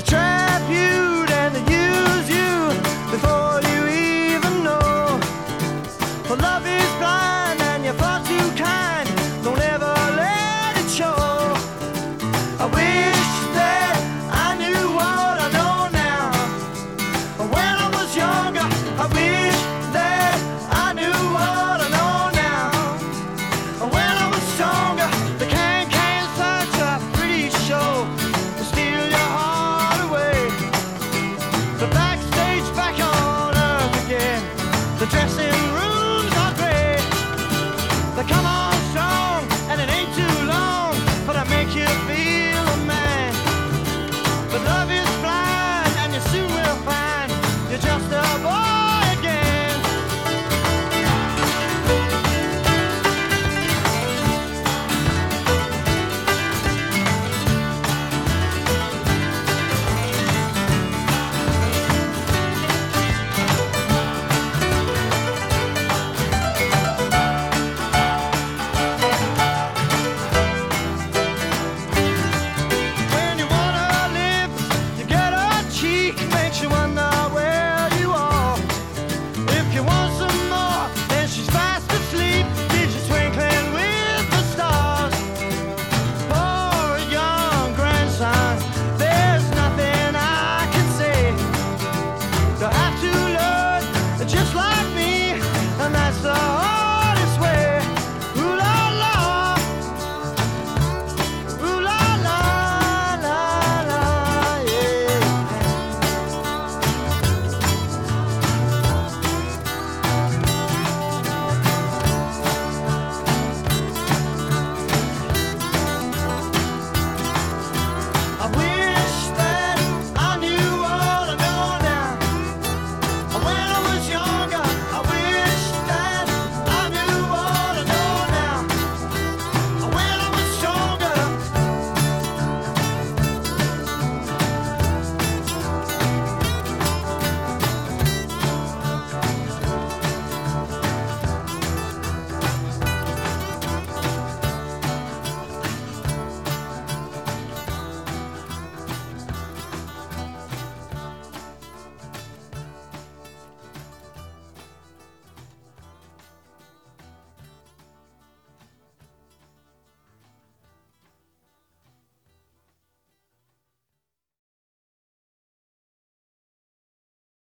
They trap you The dressing rooms are great. They come on strong, and it ain't too long but to make you feel a man. But love is blind, and you soon will find you're just a boy.